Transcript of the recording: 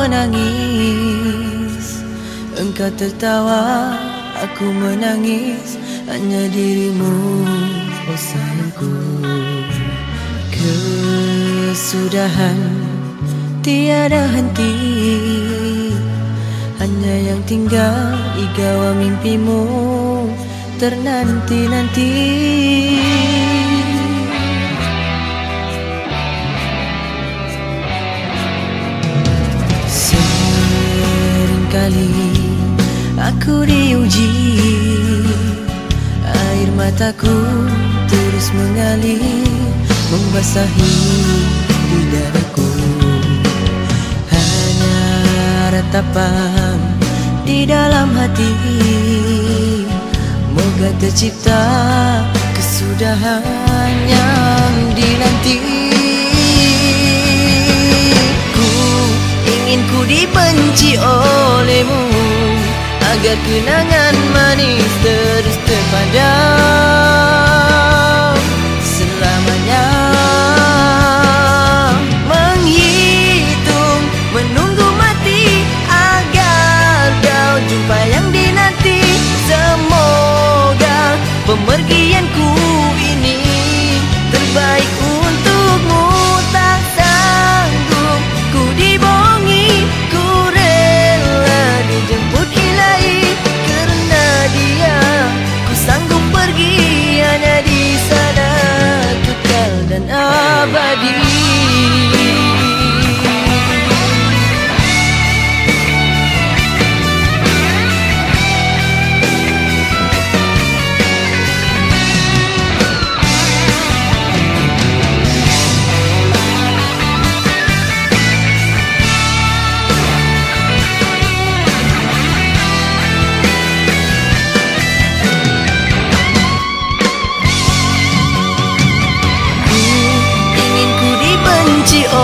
menangis. Engkau tertawa Aku menangis. Hanya dirimu Oh sayangku. Kesudahan Tiada henti. Hanya yang tinggal Igawa mimpimu. Ternanti-nanti Seringkali Aku diuji Air mataku terus mengalir Membasahi di dadaku Hanya ratapan di dalam hati. Moga tercipta kesudahan yang dinanti ingin ku dibenci olehmu. Agar kenangan manis terus terpadam Selamanya Menghitung, menunggu mati Agar kau jumpa yang dinanti. Semoga pemergianku dibenci olehmu